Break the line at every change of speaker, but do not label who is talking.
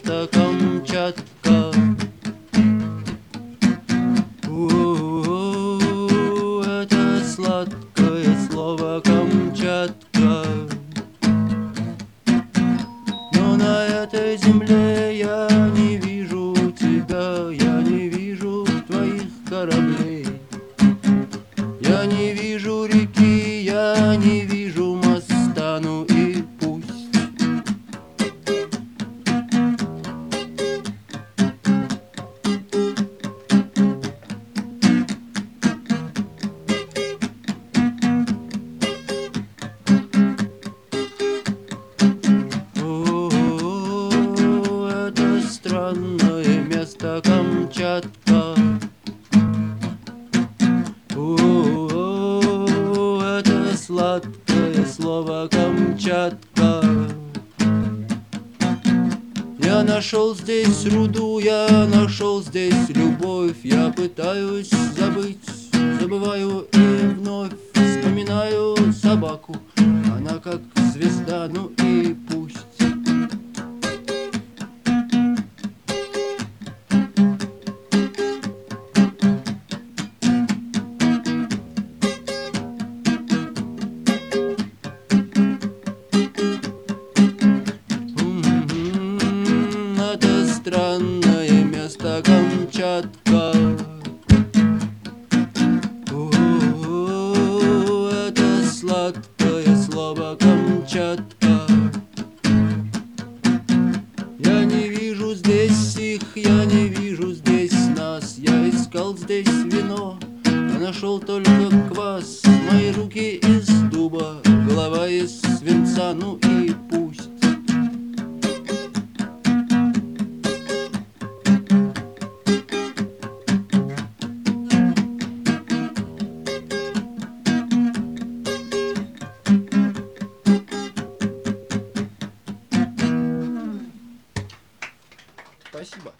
просто Камчатка. о, это сладкое слово Камчатка. Но на этой земле я не вижу тебя, я не вижу твоих кораблей. Я не вижу реки, я не вижу Камчатка. О, это сладкое слово Камчатка. Я нашел здесь руду, я нашел здесь любовь, я пытаюсь забыть, забываю и вновь вспоминаю собаку. Она как странное место Камчатка. О, Это сладкое слово Камчатка. Я не вижу здесь их, я не вижу здесь нас. Я искал здесь вино, а нашел только квас. Мои руки из дуба, голова из свинца, ну и Спасибо.